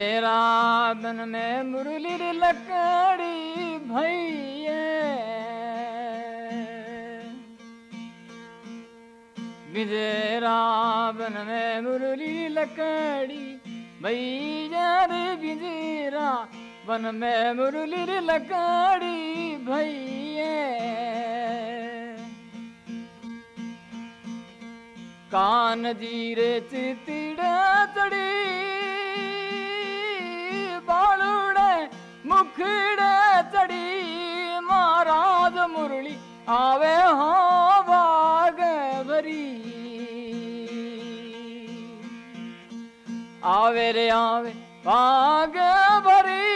तेरा बन में मुरली लकड़ी भैये बिजेरा बन में मुरली लकड़ी भैया रे बिजेरा। बन में मुरली लकड़ी भैये कान जीरे चितिड़ा चढ़ी मुखड़े चढ़ी, महाराज मुरली, आवे हो बाग आवे रे, आवे बाग भरी,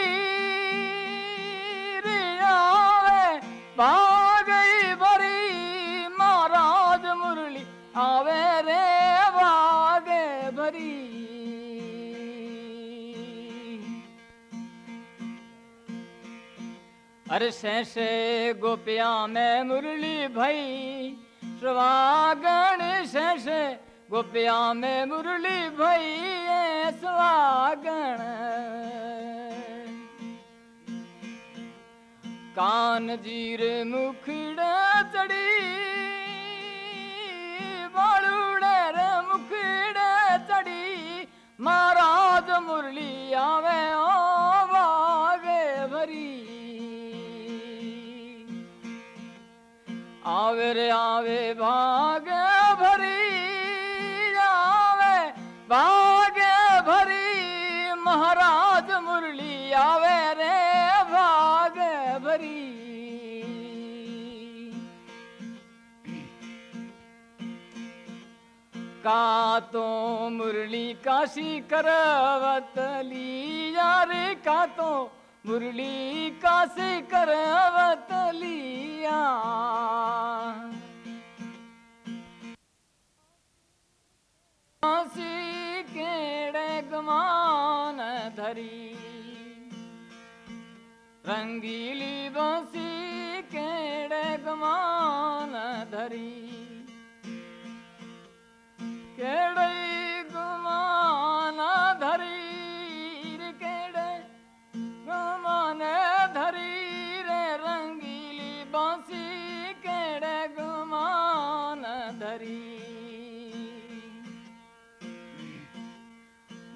रे, आवे बाग अरे शेषे गोपिया में मुरली भई। स्वागण शेषे गोपिया में मुरली भई ये स्वागण कान जीर मुखड़ चढ़ी, बालूड़े मुखड़ चढ़ी। महाराज मुरली आवे ओ आवे आवे भाग भरी आवे भाग भरी महाराज मुरली आवे रे भाग भरी। का तो मुरली काशी करवतली यार का तो मुरली काशी करवतलिया काशी केड़े गमान धरी। रंगीली बंसी केड़े गमान धरी। केड़े धरी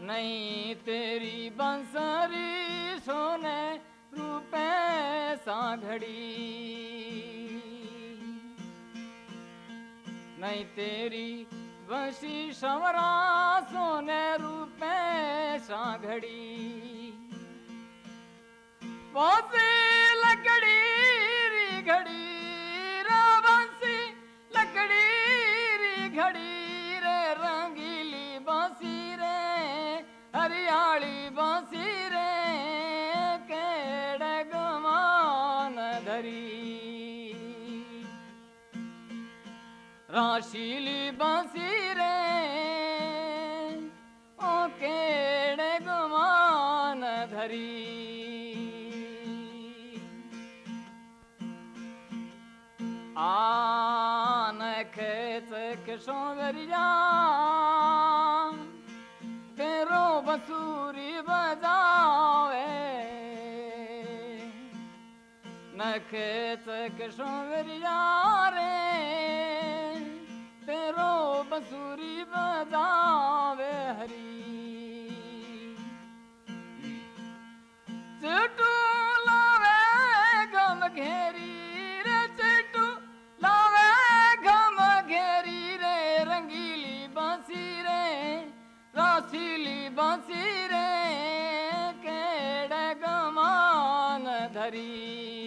नहीं तेरी बंसरी सोने रूपे सांघड़ी। नहीं तेरी वंशी संवरा सोने रूपे सांघड़ी। बंसी लकड़ी राशीली बांसी रे ओ केड़े गमान धरी आन खेत किशोरिया तेरो बसूरी बजावे नखेत किशोरिया रे तेरो बसूरी बजावे हरी। चिटू लावे गम घेरी रे चिटू लावे गम घेरी रे, रंगीली बांसी रे, रासीली बांसी रे, केड़े गमान धरी।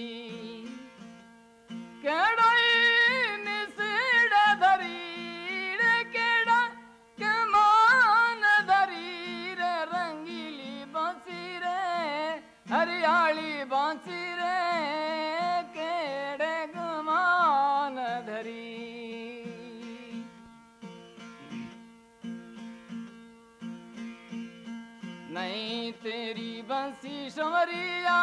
संवरिया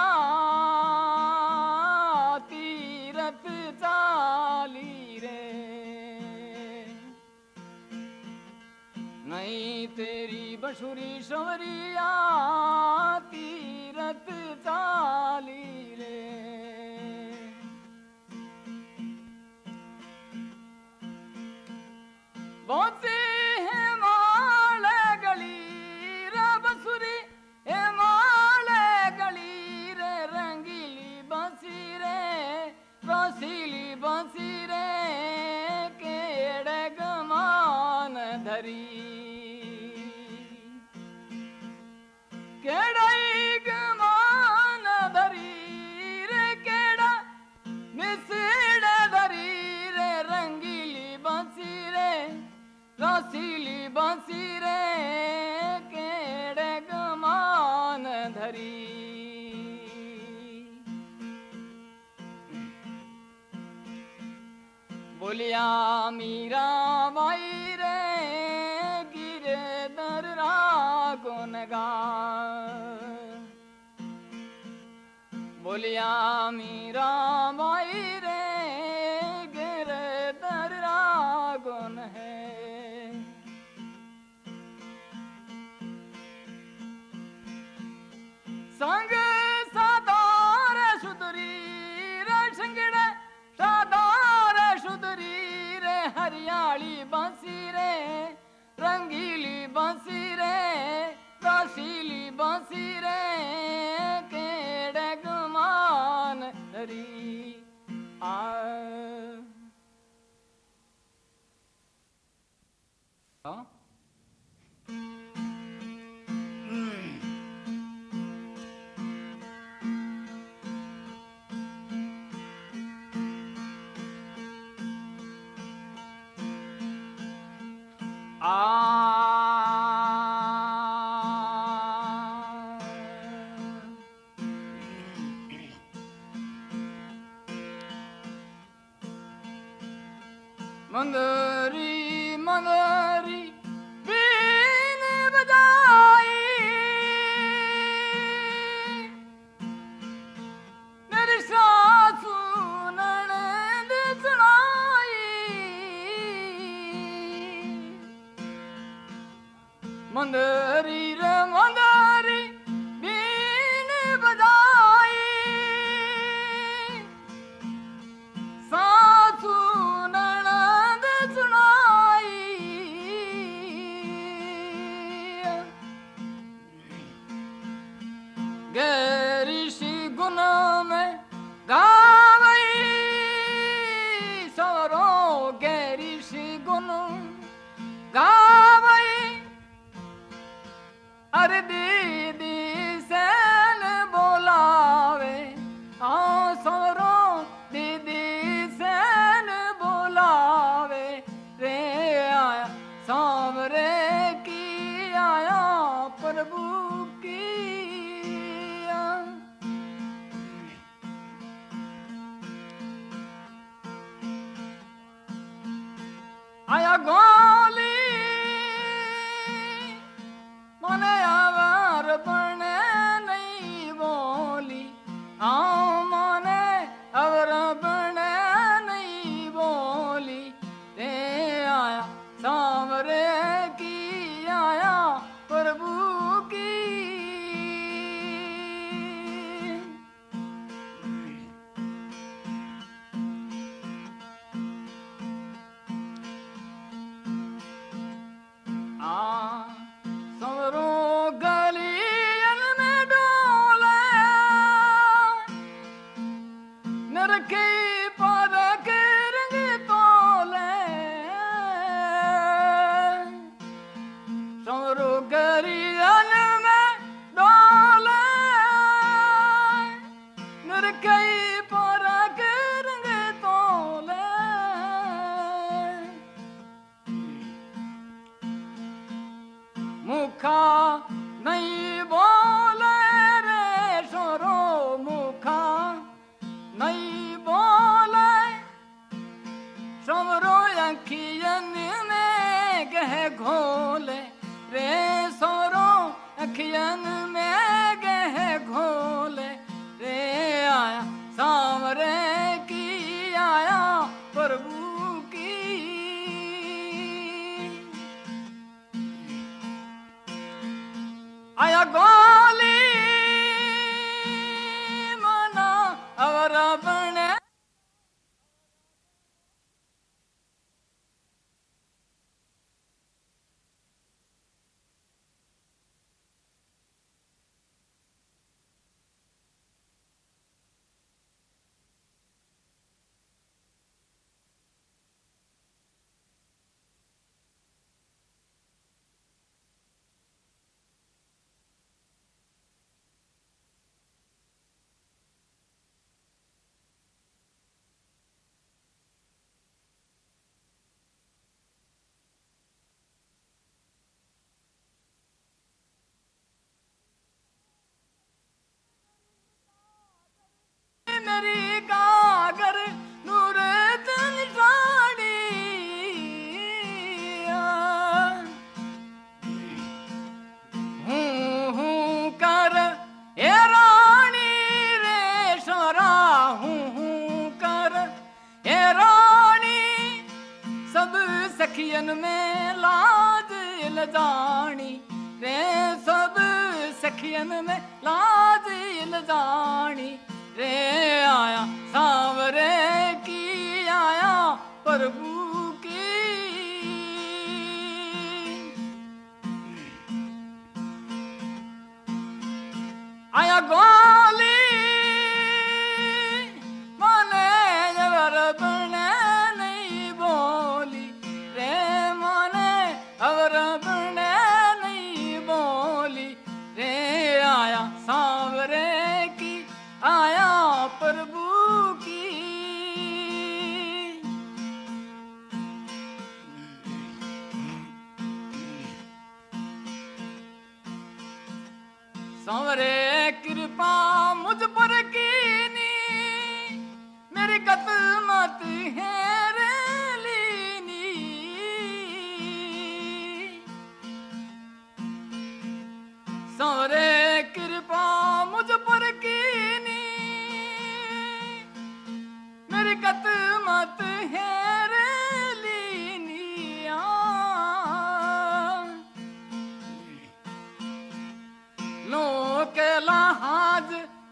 तीरथ चाली रे। नहीं तेरी बसुरी संवरिया বলিয়া মীরা বাই রে গিরে দররা কোন গা বলিয়া মীরা বাই बसीरे काशीली बसीरे केड़े गमान री आ हाँ on the Oh. there. अखियन में गह घोले रे सोरो अखियन में गह घोले रे आया सामरे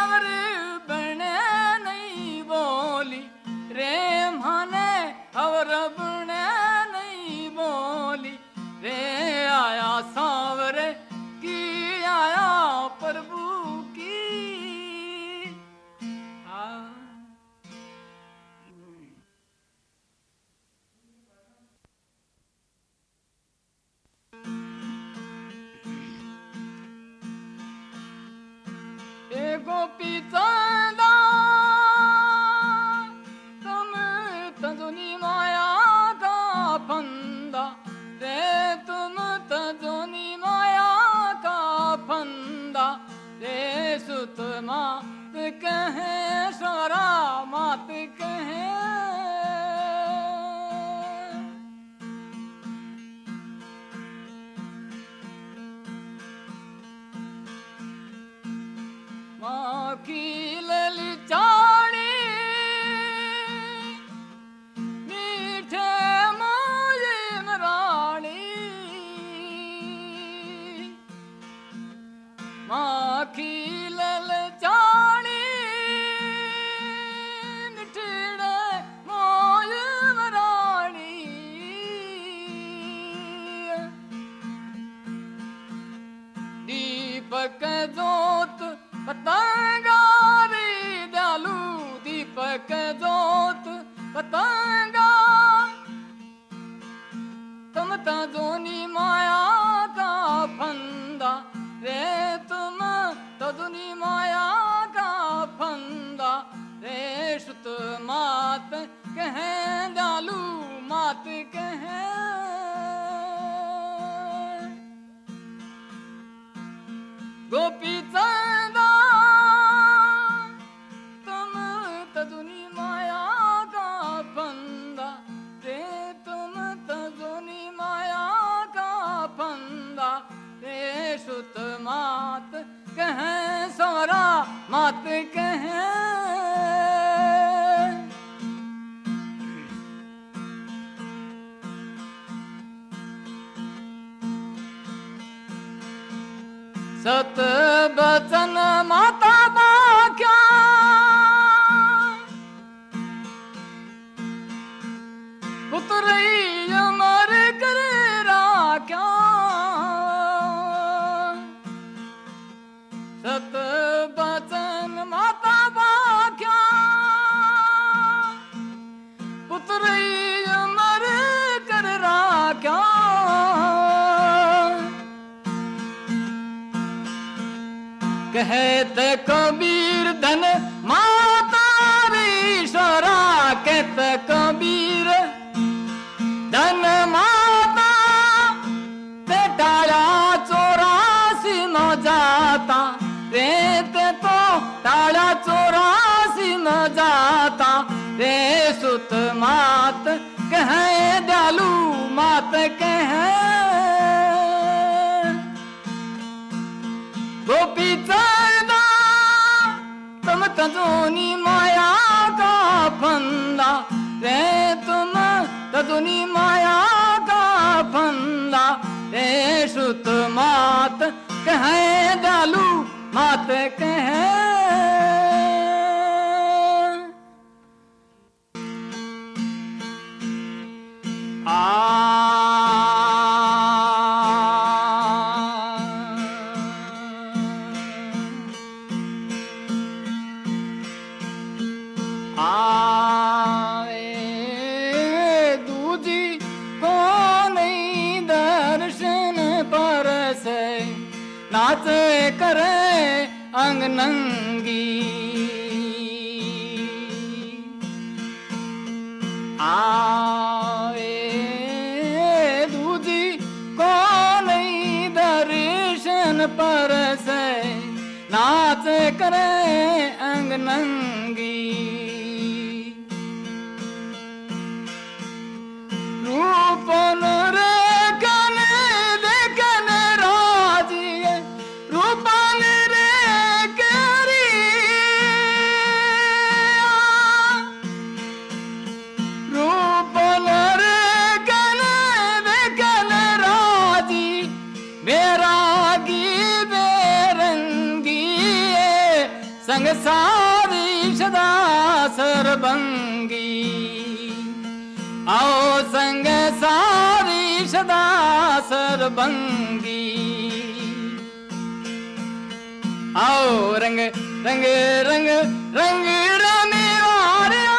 reality pizza. bon सत बचन मा सुत मात कह दयालु मात कह। गोपी चरदा, तुम तजोनी माया का फंदा। रे तुम तजोनी माया का फंदा। रे सुत मात कह डालू मात कह। आए दूजी को नहीं दर्शन पर से नाच करे सरबंगी आओ रंग रंग रंग रंग रमे वारिया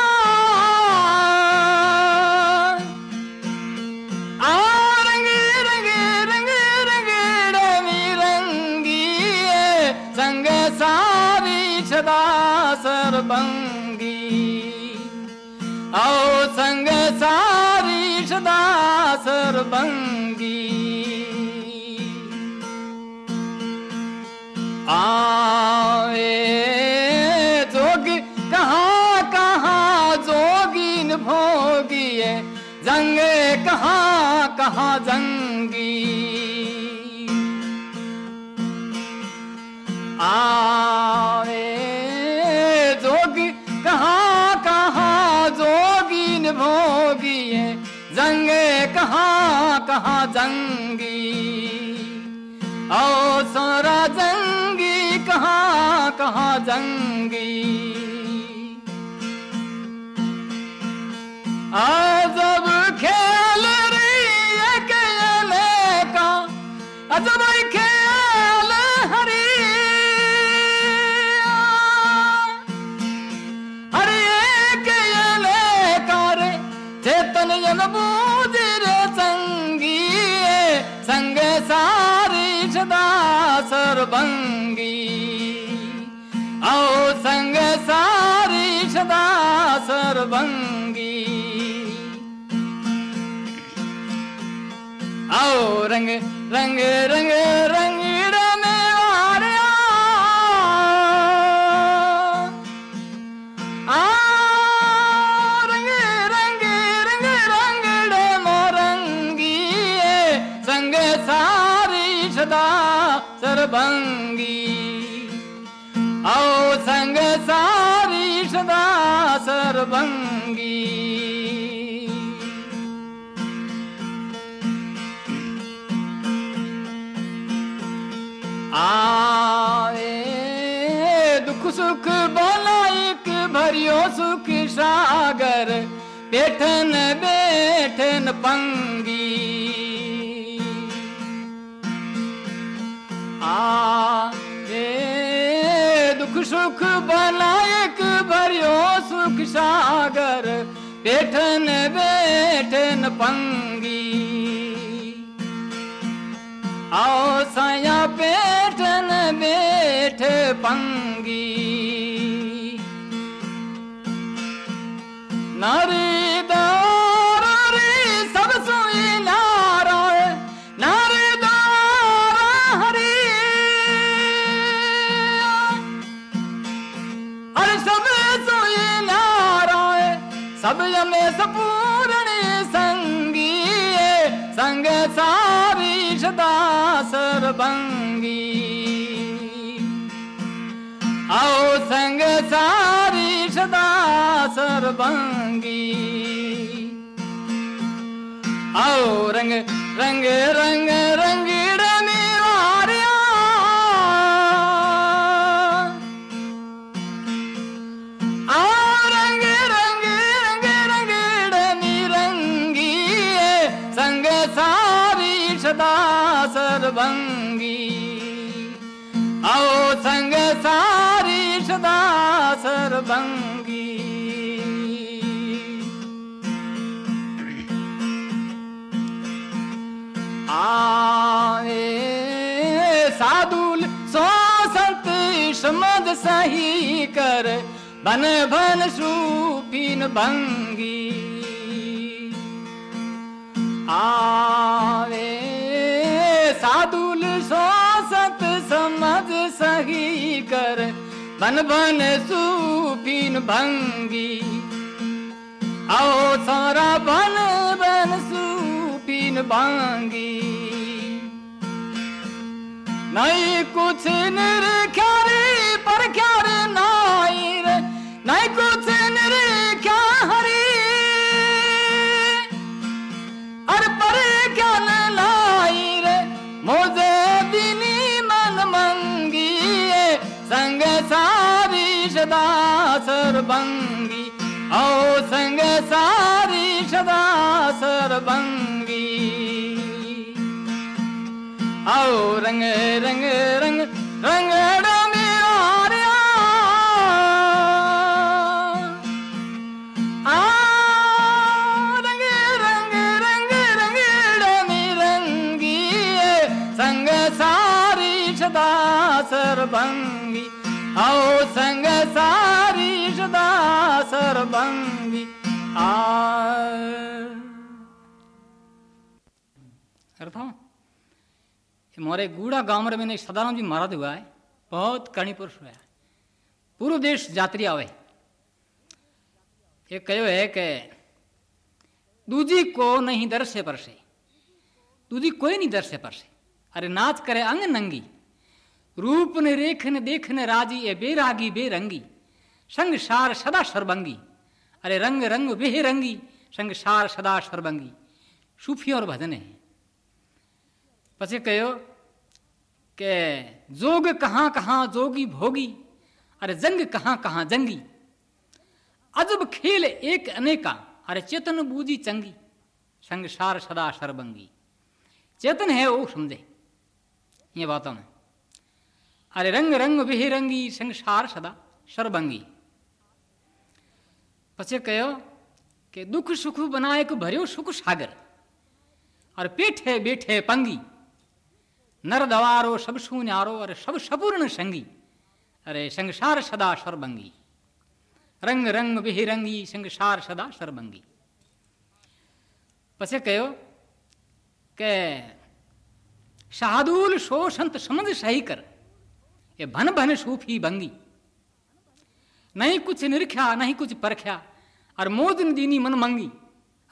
आओ रंग रंग रंग रंग रमी रंगी संग सारी सदा सरबंगी आओ संग सारी सदा सरबंगी आए जोगी, कहाँ कहाँ जोगीन भोगिए जंग कहाँ कहाँ जंगी? आए जोगी, कहाँ कहाँ जोगीन भोगिए जंग कहाँ कहाँ जंगी? ओ सोरा जंगी कहाँ जंगी अजब खेल रही का अजब खेल हरी हरे केले कार चेतन यन बूझर संगी संग सारी सदा सरबंगी सरबंगी आओ रंग रंग रंग रंग सरबंगी। आओ संग सारी सदा सरबंगी आए दुख सुख बनाइक भरियो सुख सागर, बैठन बैठन पंगी। आए दुख सुख बनाइक भरियो सुख सागर बैठन बैठन पंगी। आओ साया बैठन बैठ पंगी। नारी सब यमे सपूर्ण संगी संग सारी सदा सरबंगी आओ संग सारी सदा सरबंगी आओ रंग रंग रंग रंग आए साधुल सो संत समझ सही कर बन भन सूपीन भंगी। आवे साधुल सो सत समझ सही कर बन सूपीन भंगी। आओ सारा बन बन सूपीन भांगी नहीं कुछ निरख्यारे पर ख्यार नाई रे। नहीं कुछ निरख्या हरी अर पर क्या लाई रे मोजे बिनी मन मंगी संग सारी सदा सरबंगी ओ संग सारी सदा सरबंगी आओ रंग रंग रंग रंग हमारे गुड़ा गाँव में मैंने सदाराम जी महाराज हुआ है। बहुत करणी पुरुष हुआ है। पूर्व देश यात्री आवे। ये कहो है कि दूजी को नहीं दर से पर से, दूजी कोई नहीं दर से पर से। अरे नाच करे अंग नंगी, रूप ने रेख ने देखने राज़ी ए बेरागी बेरंगी, संग सार सदा सर्वंगी अरे रंग रंग बेहरंगी संग सार सदा सर्वंगी सूफी और भजन है। पचे कहो के जोग कहाँ कहाँ जोगी भोगी, अरे जंग कहाँ कहाँ जंगी। अजब खेल एक अनेका, अरे चेतन बूझी चंगी। संसार सदा सरबंगी चेतन है वो समझे, ये बातों में। अरे रंग रंग विहिरंगी संसार सदा सरबंगी पचे कहो के दुख सुख बनाए को भरियो सुख सागर। और पेठे बैठे बेठे पंगी। नर दवारो सब सुनारो अरे सब सपूर्ण संगी अरे संसार सदा सर्वंगी रंग रंग विहिरंगी संसार सदा सर्वंगी पसे कहो के साधुल सो संत समझ सही कर, ये भन भन सूफी भंगी। नहीं कुछ निरख्या, नहीं कुछ परख्या, और मोज दीनी मन मंगी।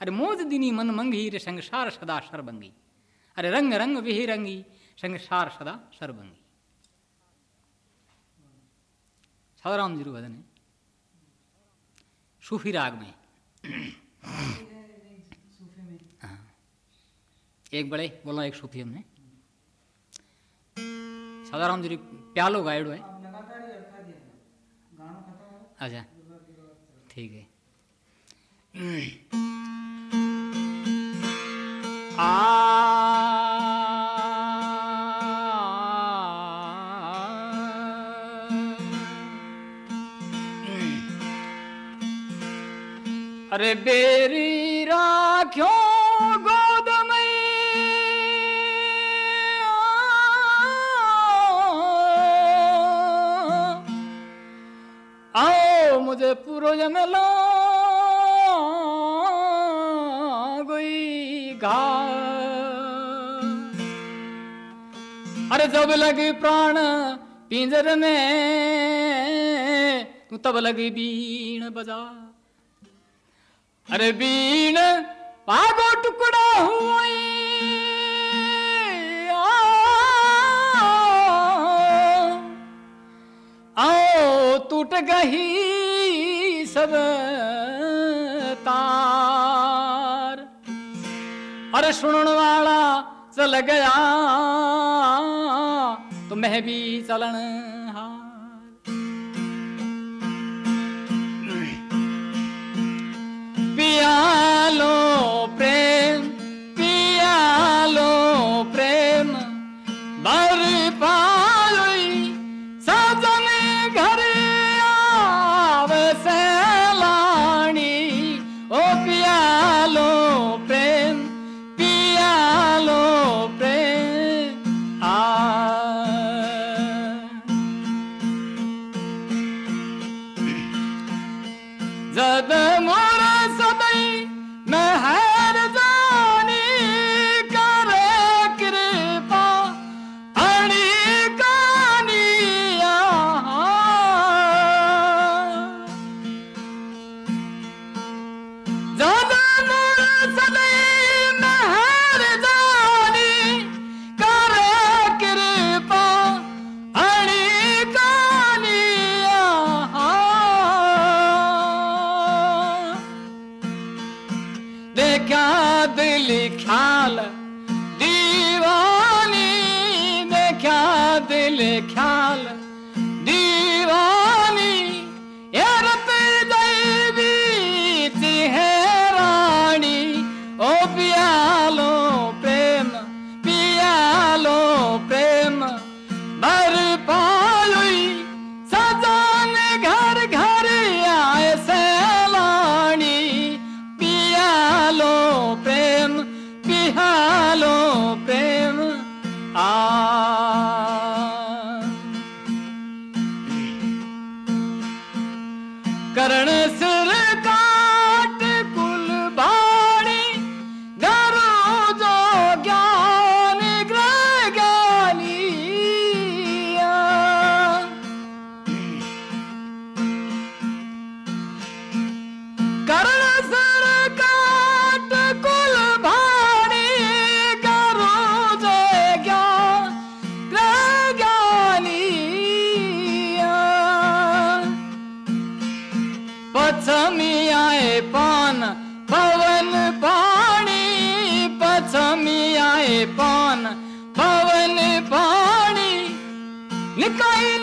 अरे मोद दीनी मन मंगी, रे संसार सदा सर्वंगी अरे रंग रंग विहिरंगी रंगी संसार सदा सरबंगी सदाराम जी भजन है सूफी राग में हाँ। एक बड़े बोला एक सूफी हमने। सदाराम जी प्यालो गायडो है। अच्छा। ठीक है। आ अरे बेरी राख्यो गोद आओ मुझे पूरो जमेला गई घा अरे जब लगी प्राण पिंजर में, तू तब लगी बीण बजा। अरे बीन पागो टुकड़ा हुई। आओ टूट गही सब तार। अरे सुन वाला चल गया तो मैं भी चलन Maripa lille Kalle Michael.